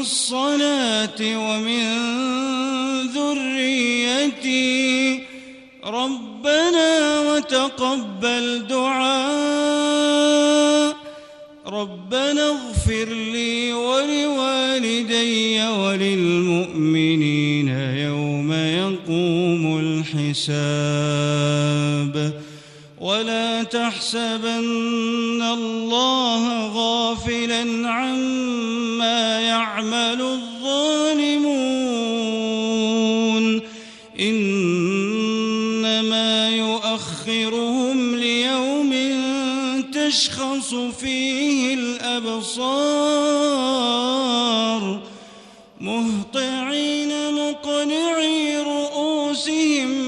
الصلاة ومن ذريتي ربنا وتقبل دعاء. ربنا اغفر لي ولوالدي وللمؤمنين يوم يقوم الحساب. ولا تحسبن الظالمون. إنما يؤخرهم ليوم تشخص فيه الأبصار. مهطعين مقنعي رؤوسهم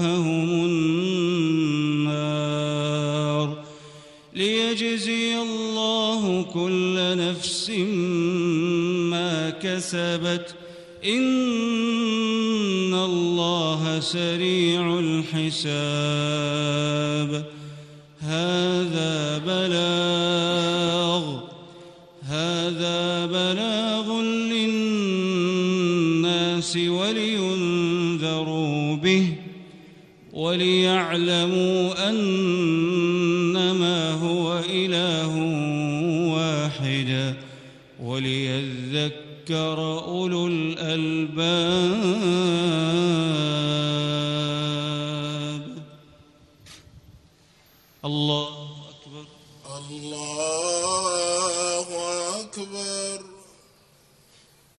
كسبت إن الله سريع الحساب. هذا بلاغ هذا بلاغ للناس ولينذروا به وليعلموا أنما وليذكر أولو الألباب